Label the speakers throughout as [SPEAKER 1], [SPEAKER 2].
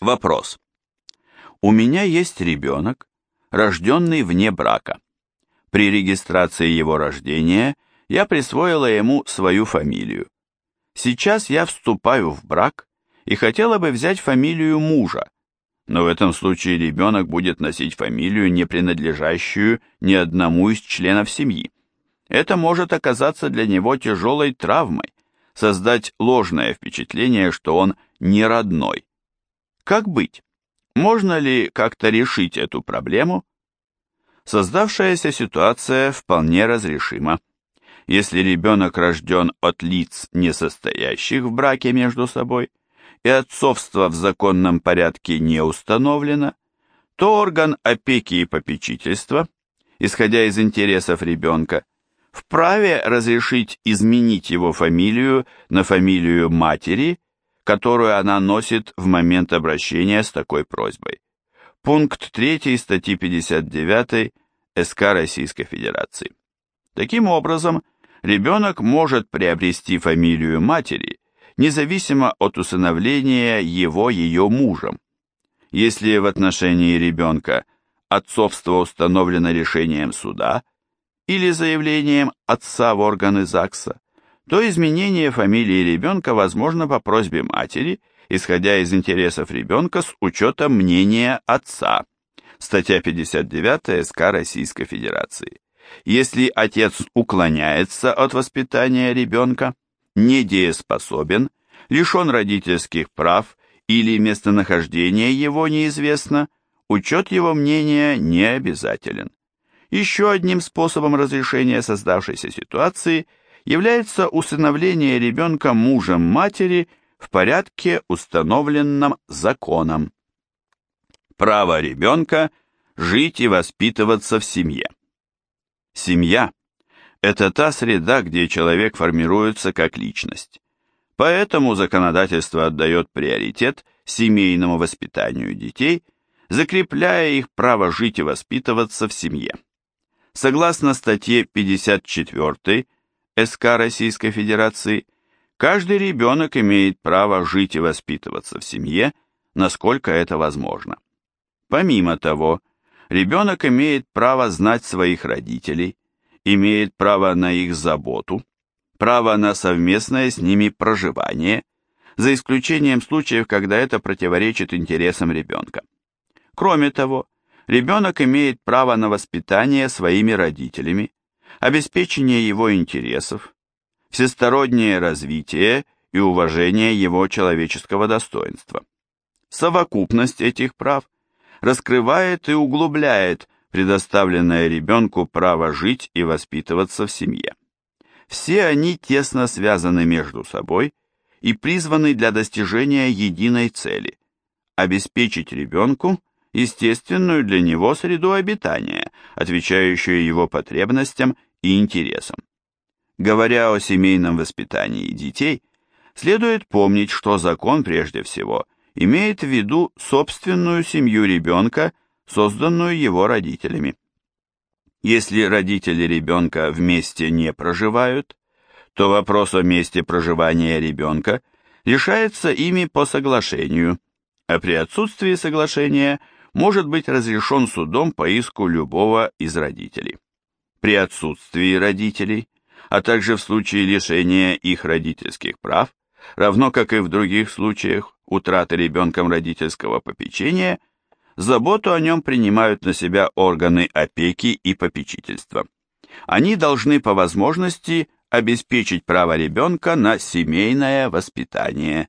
[SPEAKER 1] Вопрос. У меня есть ребенок, рожденный вне брака. При регистрации его рождения я присвоила ему свою фамилию. Сейчас я вступаю в брак и хотела бы взять фамилию мужа, но в этом случае ребенок будет носить фамилию, не принадлежащую ни одному из членов семьи. Это может оказаться для него тяжелой травмой, создать ложное впечатление, что он не родной. Как быть? Можно ли как-то решить эту проблему? Создавшаяся ситуация вполне разрешима. Если ребенок рожден от лиц, не состоящих в браке между собой, и отцовство в законном порядке не установлено, то орган опеки и попечительства, исходя из интересов ребенка, вправе разрешить изменить его фамилию на фамилию матери, которую она носит в момент обращения с такой просьбой. Пункт 3 статьи 59 СК Российской Федерации. Таким образом, ребенок может приобрести фамилию матери, независимо от усыновления его ее мужем. Если в отношении ребенка отцовство установлено решением суда или заявлением отца в органы ЗАГСа, то изменение фамилии ребенка возможно по просьбе матери, исходя из интересов ребенка с учетом мнения отца. Статья 59 СК Российской Федерации. Если отец уклоняется от воспитания ребенка, недееспособен, лишен родительских прав или местонахождение его неизвестно, учет его мнения не обязателен. Еще одним способом разрешения создавшейся ситуации является усыновление ребенка мужем матери в порядке, установленном законом. Право ребенка жить и воспитываться в семье. Семья – это та среда, где человек формируется как личность. Поэтому законодательство отдает приоритет семейному воспитанию детей, закрепляя их право жить и воспитываться в семье. Согласно статье 54 СК Российской Федерации, каждый ребенок имеет право жить и воспитываться в семье, насколько это возможно. Помимо того, ребенок имеет право знать своих родителей, имеет право на их заботу, право на совместное с ними проживание, за исключением случаев, когда это противоречит интересам ребенка. Кроме того, ребенок имеет право на воспитание своими родителями, обеспечение его интересов, всестороннее развитие и уважение его человеческого достоинства. Совокупность этих прав раскрывает и углубляет предоставленное ребенку право жить и воспитываться в семье. Все они тесно связаны между собой и призваны для достижения единой цели – обеспечить ребенку естественную для него среду обитания, отвечающую его потребностям и интересам. Говоря о семейном воспитании детей, следует помнить, что закон прежде всего имеет в виду собственную семью ребенка, созданную его родителями. Если родители ребенка вместе не проживают, то вопрос о месте проживания ребенка решается ими по соглашению, а при отсутствии соглашения – может быть разрешен судом по иску любого из родителей. При отсутствии родителей, а также в случае лишения их родительских прав, равно как и в других случаях утраты ребенком родительского попечения, заботу о нем принимают на себя органы опеки и попечительства. Они должны по возможности обеспечить право ребенка на семейное воспитание.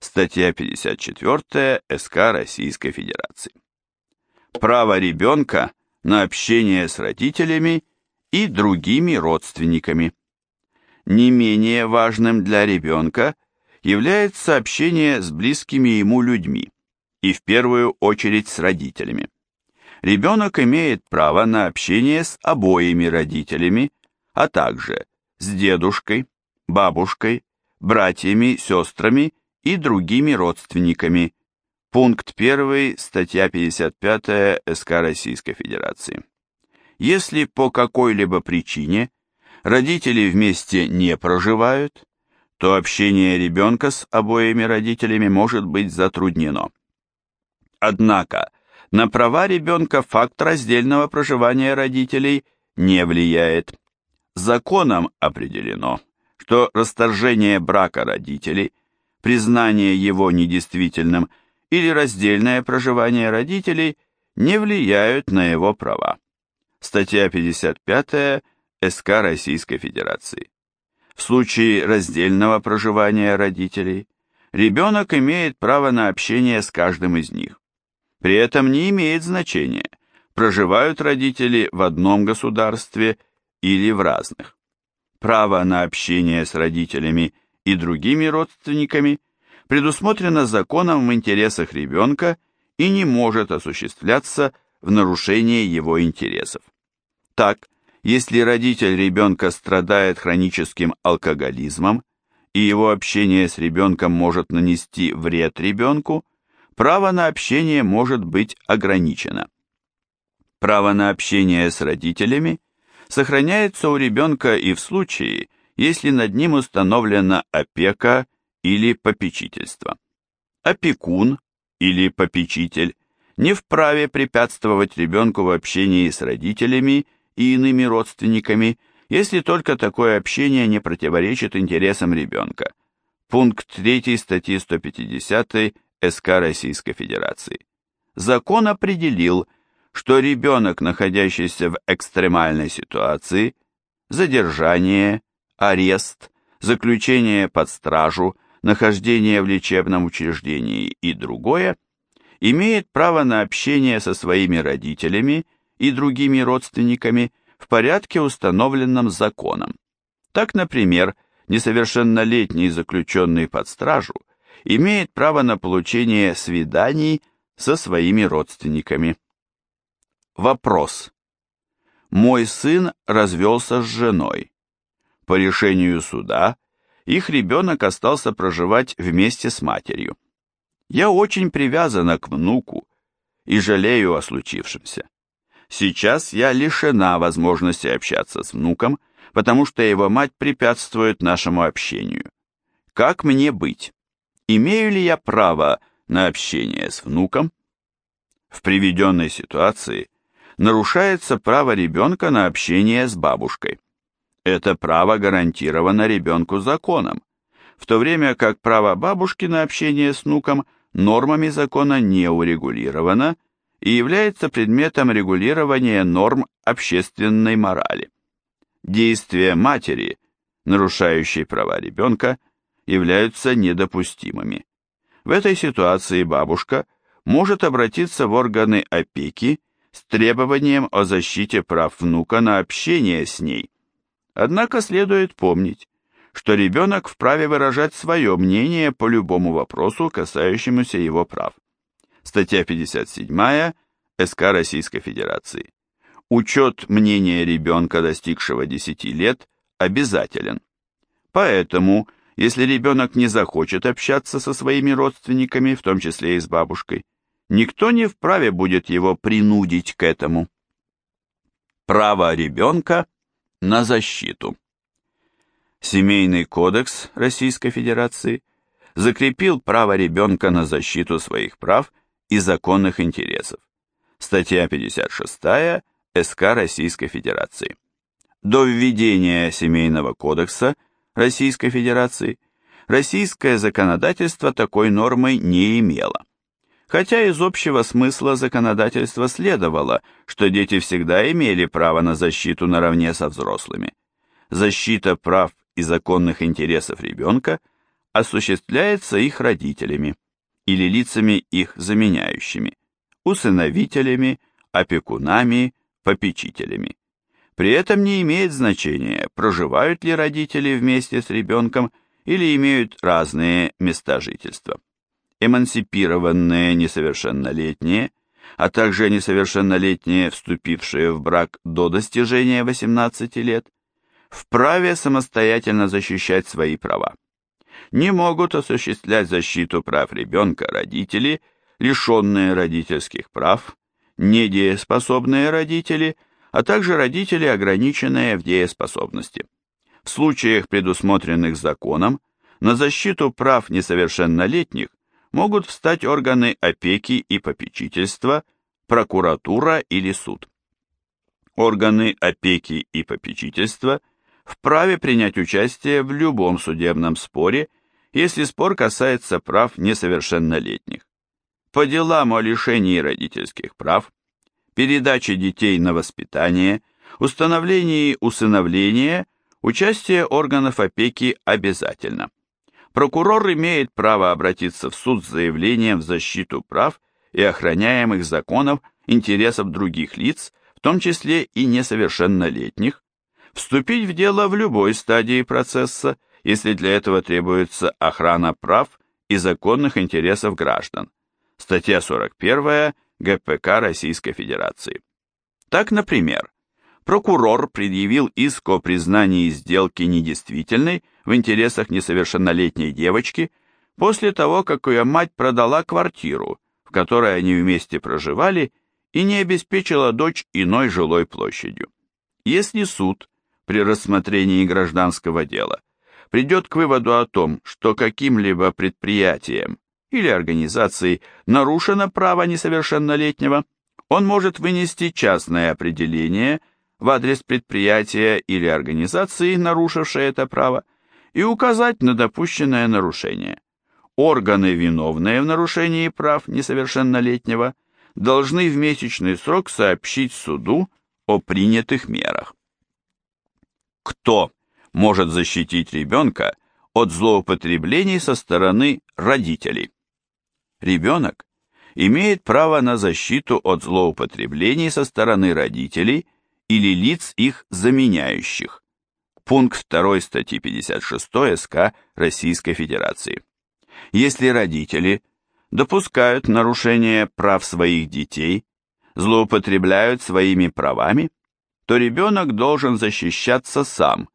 [SPEAKER 1] Статья 54 СК Российской Федерации право ребенка на общение с родителями и другими родственниками. Не менее важным для ребенка является общение с близкими ему людьми, и в первую очередь с родителями. Ребенок имеет право на общение с обоими родителями, а также с дедушкой, бабушкой, братьями, сестрами и другими родственниками, Пункт 1, статья 55 СК Российской Федерации. Если по какой-либо причине родители вместе не проживают, то общение ребенка с обоими родителями может быть затруднено. Однако на права ребенка факт раздельного проживания родителей не влияет. Законом определено, что расторжение брака родителей, признание его недействительным или раздельное проживание родителей не влияют на его права. Статья 55 СК Российской Федерации. В случае раздельного проживания родителей ребенок имеет право на общение с каждым из них. При этом не имеет значения, проживают родители в одном государстве или в разных. Право на общение с родителями и другими родственниками предусмотрено законом в интересах ребенка и не может осуществляться в нарушение его интересов. Так, если родитель ребенка страдает хроническим алкоголизмом, и его общение с ребенком может нанести вред ребенку, право на общение может быть ограничено. Право на общение с родителями сохраняется у ребенка и в случае, если над ним установлена опека или попечительство. Опекун или попечитель не вправе препятствовать ребенку в общении с родителями и иными родственниками, если только такое общение не противоречит интересам ребенка. Пункт 3 статьи 150 СК Российской Федерации. Закон определил, что ребенок, находящийся в экстремальной ситуации, задержание, арест, заключение под стражу, нахождение в лечебном учреждении и другое, имеет право на общение со своими родителями и другими родственниками в порядке, установленном законом. Так, например, несовершеннолетний заключенный под стражу имеет право на получение свиданий со своими родственниками. Вопрос. Мой сын развелся с женой. По решению суда их ребенок остался проживать вместе с матерью. Я очень привязана к внуку и жалею о случившемся. Сейчас я лишена возможности общаться с внуком, потому что его мать препятствует нашему общению. Как мне быть? Имею ли я право на общение с внуком? В приведенной ситуации нарушается право ребенка на общение с бабушкой. Это право гарантировано ребенку законом, в то время как право бабушки на общение с внуком нормами закона не урегулировано и является предметом регулирования норм общественной морали. Действия матери, нарушающие права ребенка, являются недопустимыми. В этой ситуации бабушка может обратиться в органы опеки с требованием о защите прав внука на общение с ней, Однако следует помнить, что ребенок вправе выражать свое мнение по любому вопросу, касающемуся его прав. Статья 57 СК Российской Федерации. Учет мнения ребенка, достигшего 10 лет, обязателен. Поэтому, если ребенок не захочет общаться со своими родственниками, в том числе и с бабушкой, никто не вправе будет его принудить к этому. Право ребенка на защиту. Семейный кодекс Российской Федерации закрепил право ребенка на защиту своих прав и законных интересов. Статья 56 СК Российской Федерации. До введения Семейного кодекса Российской Федерации российское законодательство такой нормы не имело. Хотя из общего смысла законодательства следовало, что дети всегда имели право на защиту наравне со взрослыми. Защита прав и законных интересов ребенка осуществляется их родителями или лицами их заменяющими, усыновителями, опекунами, попечителями. При этом не имеет значения, проживают ли родители вместе с ребенком или имеют разные места жительства эмансипированные несовершеннолетние, а также несовершеннолетние, вступившие в брак до достижения 18 лет, вправе самостоятельно защищать свои права. Не могут осуществлять защиту прав ребенка родители, лишенные родительских прав, недееспособные родители, а также родители, ограниченные в дееспособности. В случаях, предусмотренных законом, на защиту прав несовершеннолетних могут встать органы опеки и попечительства, прокуратура или суд. Органы опеки и попечительства вправе принять участие в любом судебном споре, если спор касается прав несовершеннолетних. По делам о лишении родительских прав, передаче детей на воспитание, установлении усыновления, участие органов опеки обязательно. Прокурор имеет право обратиться в суд с заявлением в защиту прав и охраняемых законов интересов других лиц, в том числе и несовершеннолетних, вступить в дело в любой стадии процесса, если для этого требуется охрана прав и законных интересов граждан. Статья 41 ГПК Российской Федерации. Так, например, прокурор предъявил иск о признании сделки недействительной в интересах несовершеннолетней девочки после того, как ее мать продала квартиру, в которой они вместе проживали, и не обеспечила дочь иной жилой площадью. Если суд при рассмотрении гражданского дела придет к выводу о том, что каким-либо предприятием или организацией нарушено право несовершеннолетнего, он может вынести частное определение в адрес предприятия или организации, нарушившей это право, и указать на допущенное нарушение. Органы, виновные в нарушении прав несовершеннолетнего, должны в месячный срок сообщить суду о принятых мерах. Кто может защитить ребенка от злоупотреблений со стороны родителей? Ребенок имеет право на защиту от злоупотреблений со стороны родителей или лиц их заменяющих. Пункт 2 статьи 56 СК Российской Федерации. Если родители допускают нарушение прав своих детей, злоупотребляют своими правами, то ребенок должен защищаться сам,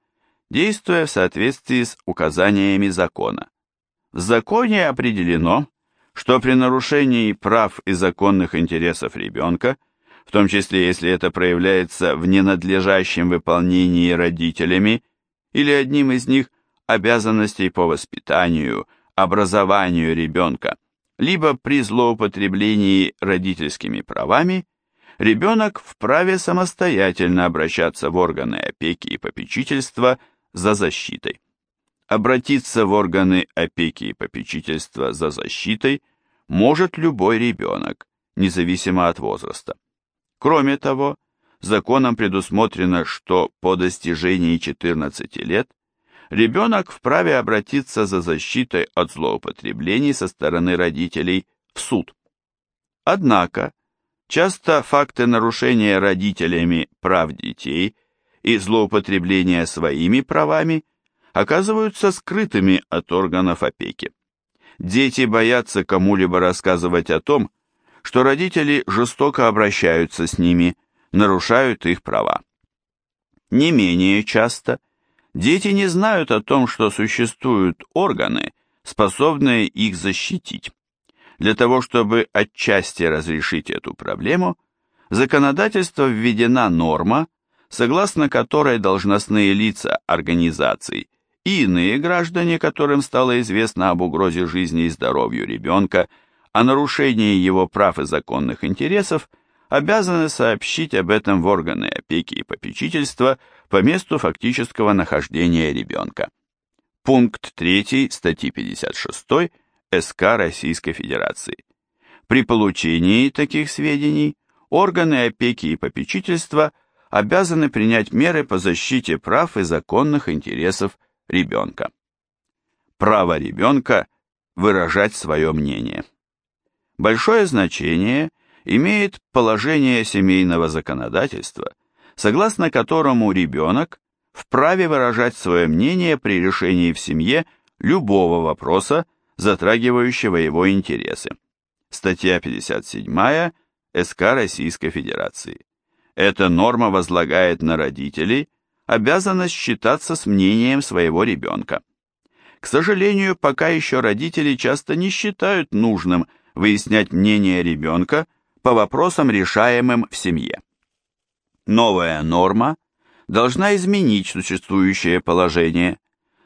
[SPEAKER 1] действуя в соответствии с указаниями закона. В законе определено, что при нарушении прав и законных интересов ребенка, в том числе если это проявляется в ненадлежащем выполнении родителями или одним из них обязанностей по воспитанию, образованию ребенка, либо при злоупотреблении родительскими правами, ребенок вправе самостоятельно обращаться в органы опеки и попечительства за защитой. Обратиться в органы опеки и попечительства за защитой может любой ребенок, независимо от возраста. Кроме того, законом предусмотрено, что по достижении 14 лет ребенок вправе обратиться за защитой от злоупотреблений со стороны родителей в суд. Однако, часто факты нарушения родителями прав детей и злоупотребления своими правами оказываются скрытыми от органов опеки. Дети боятся кому-либо рассказывать о том, что родители жестоко обращаются с ними, нарушают их права. Не менее часто дети не знают о том, что существуют органы, способные их защитить. Для того, чтобы отчасти разрешить эту проблему, в законодательство введена норма, согласно которой должностные лица организаций и иные граждане, которым стало известно об угрозе жизни и здоровью ребенка, о нарушении его прав и законных интересов, обязаны сообщить об этом в органы опеки и попечительства по месту фактического нахождения ребенка. Пункт 3 статьи 56 СК Российской Федерации. При получении таких сведений органы опеки и попечительства обязаны принять меры по защите прав и законных интересов ребенка. Право ребенка выражать свое мнение. Большое значение имеет положение семейного законодательства, согласно которому ребенок вправе выражать свое мнение при решении в семье любого вопроса, затрагивающего его интересы. Статья 57 СК Российской Федерации. Эта норма возлагает на родителей обязанность считаться с мнением своего ребенка. К сожалению, пока еще родители часто не считают нужным выяснять мнение ребенка по вопросам, решаемым в семье. Новая норма должна изменить существующее положение.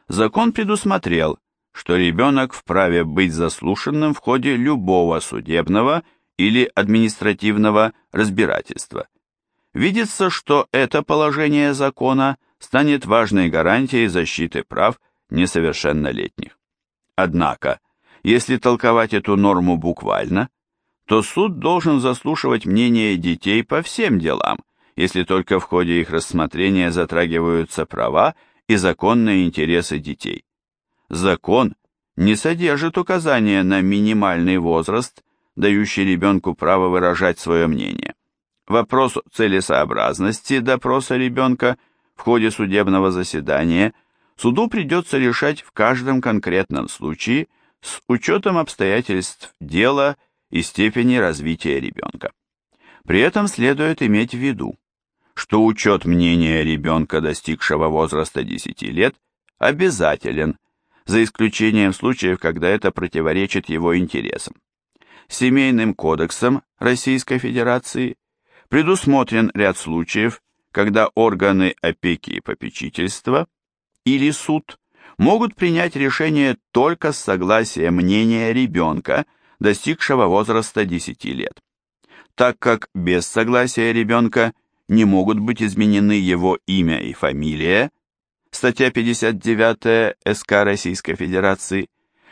[SPEAKER 1] Закон предусмотрел, что ребенок вправе быть заслушанным в ходе любого судебного или административного разбирательства. Видится, что это положение закона станет важной гарантией защиты прав несовершеннолетних. Однако, если толковать эту норму буквально, то суд должен заслушивать мнение детей по всем делам, если только в ходе их рассмотрения затрагиваются права и законные интересы детей. Закон не содержит указания на минимальный возраст, дающий ребенку право выражать свое мнение. Вопрос целесообразности допроса ребенка в ходе судебного заседания суду придется решать в каждом конкретном случае с учетом обстоятельств дела и степени развития ребенка. При этом следует иметь в виду, что учет мнения ребенка, достигшего возраста 10 лет, обязателен, за исключением случаев, когда это противоречит его интересам. Семейным кодексом Российской Федерации предусмотрен ряд случаев, когда органы опеки и попечительства или суд могут принять решение только с согласия мнения ребенка, достигшего возраста 10 лет. Так как без согласия ребенка не могут быть изменены его имя и фамилия, статья 59 СК Российской Федерации,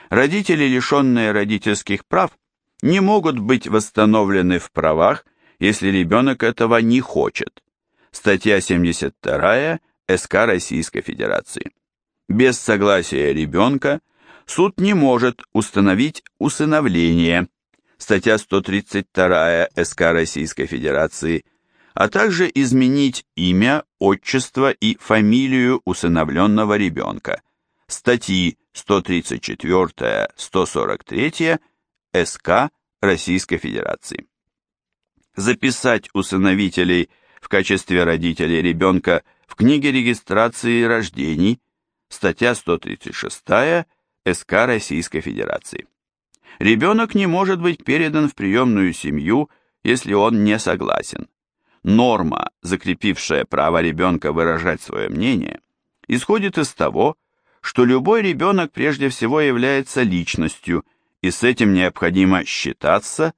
[SPEAKER 1] родители, лишенные родительских прав, не могут быть восстановлены в правах, если ребенок этого не хочет. Статья 72 СК Российской Федерации. Без согласия ребенка суд не может установить усыновление. Статья 132 СК Российской Федерации а также изменить имя, отчество и фамилию усыновленного ребенка. Статьи 134-143 СК Российской Федерации. Записать усыновителей в качестве родителей ребенка в книге регистрации рождений, статья 136 СК Российской Федерации. Ребенок не может быть передан в приемную семью, если он не согласен норма, закрепившая право ребенка выражать свое мнение, исходит из того, что любой ребенок прежде всего является личностью, и с этим необходимо считаться,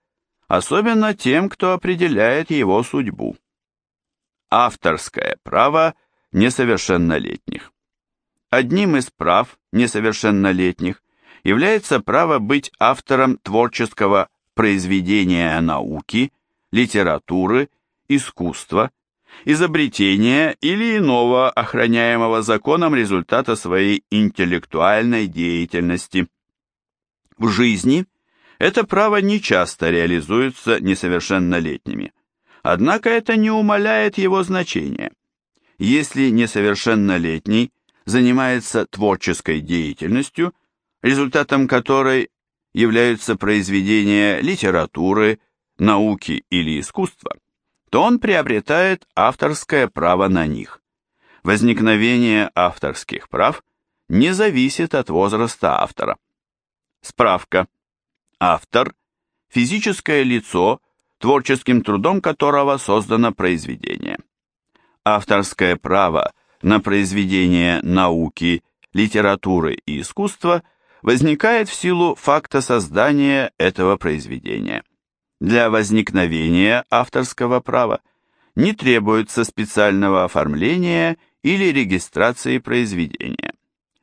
[SPEAKER 1] особенно тем, кто определяет его судьбу. Авторское право несовершеннолетних. Одним из прав несовершеннолетних является право быть автором творческого произведения науки, литературы искусства, изобретения или иного охраняемого законом результата своей интеллектуальной деятельности. В жизни это право нечасто реализуется несовершеннолетними, однако это не умаляет его значения. Если несовершеннолетний занимается творческой деятельностью, результатом которой являются произведения литературы, науки или искусства, то он приобретает авторское право на них. Возникновение авторских прав не зависит от возраста автора. Справка. Автор – физическое лицо, творческим трудом которого создано произведение. Авторское право на произведение науки, литературы и искусства возникает в силу факта создания этого произведения. Для возникновения авторского права не требуется специального оформления или регистрации произведения.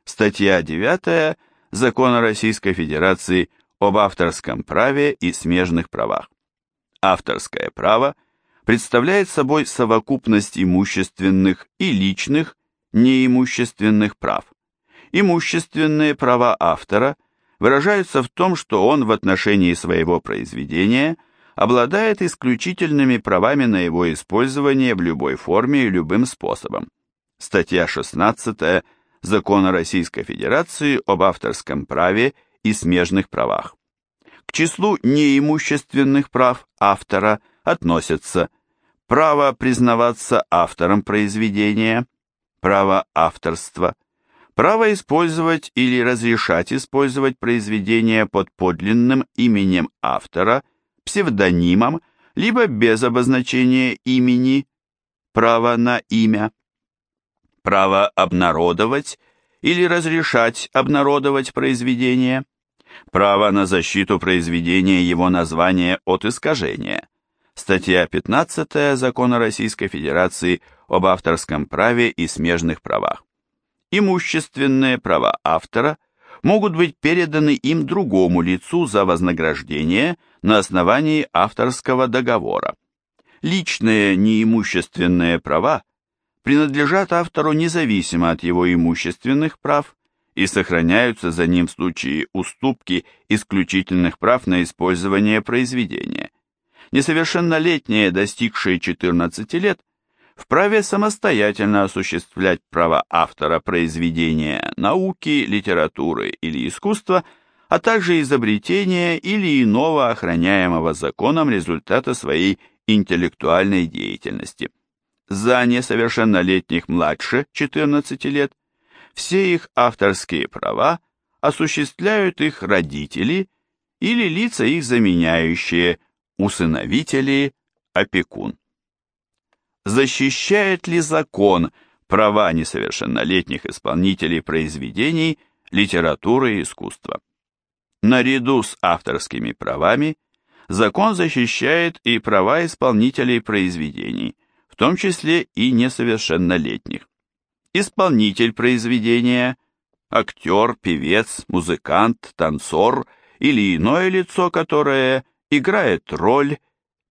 [SPEAKER 1] Статья 9 Закона Российской Федерации об авторском праве и смежных правах. Авторское право представляет собой совокупность имущественных и личных неимущественных прав. Имущественные права автора выражаются в том, что он в отношении своего произведения – обладает исключительными правами на его использование в любой форме и любым способом. Статья 16 Закона Российской Федерации об авторском праве и смежных правах. К числу неимущественных прав автора относятся. Право признаваться автором произведения, право авторства, право использовать или разрешать использовать произведение под подлинным именем автора псевдонимом, либо без обозначения имени, право на имя, право обнародовать или разрешать обнародовать произведение, право на защиту произведения его названия от искажения, статья 15 Закона Российской Федерации об авторском праве и смежных правах. Имущественные права автора могут быть переданы им другому лицу за вознаграждение на основании авторского договора. Личные неимущественные права принадлежат автору независимо от его имущественных прав и сохраняются за ним в случае уступки исключительных прав на использование произведения. Несовершеннолетние, достигшие 14 лет, вправе самостоятельно осуществлять права автора произведения науки, литературы или искусства, а также изобретения или иного охраняемого законом результата своей интеллектуальной деятельности. За несовершеннолетних младше 14 лет все их авторские права осуществляют их родители или лица их заменяющие, усыновители, опекун. Защищает ли закон права несовершеннолетних исполнителей произведений литературы и искусства? Наряду с авторскими правами закон защищает и права исполнителей произведений, в том числе и несовершеннолетних исполнитель произведения, актер, певец, музыкант, танцор или иное лицо, которое играет роль,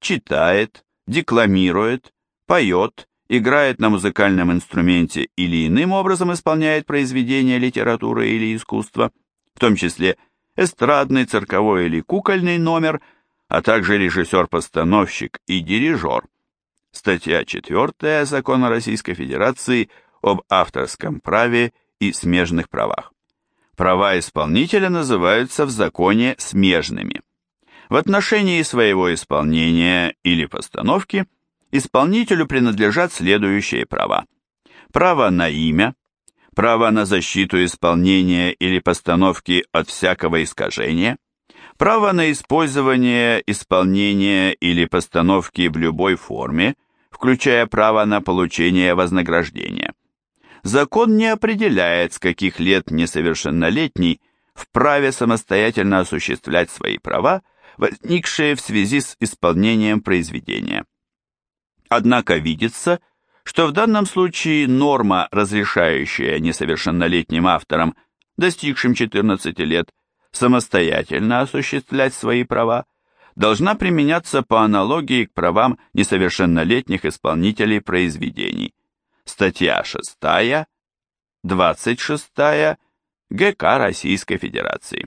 [SPEAKER 1] читает, декламирует, поет, играет на музыкальном инструменте или иным образом исполняет произведения литературы или искусства, в том числе эстрадный, цирковой или кукольный номер, а также режиссер-постановщик и дирижер. Статья 4 Закона Российской Федерации об авторском праве и смежных правах. Права исполнителя называются в законе смежными. В отношении своего исполнения или постановки исполнителю принадлежат следующие права. Право на имя, право на защиту исполнения или постановки от всякого искажения, право на использование, исполнение или постановки в любой форме, включая право на получение вознаграждения закон не определяет, с каких лет несовершеннолетний вправе самостоятельно осуществлять свои права, возникшие в связи с исполнением произведения. Однако видится, что в данном случае норма, разрешающая несовершеннолетним авторам, достигшим 14 лет, самостоятельно осуществлять свои права, должна применяться по аналогии к правам несовершеннолетних исполнителей произведений статья 6, 26 ГК Российской Федерации.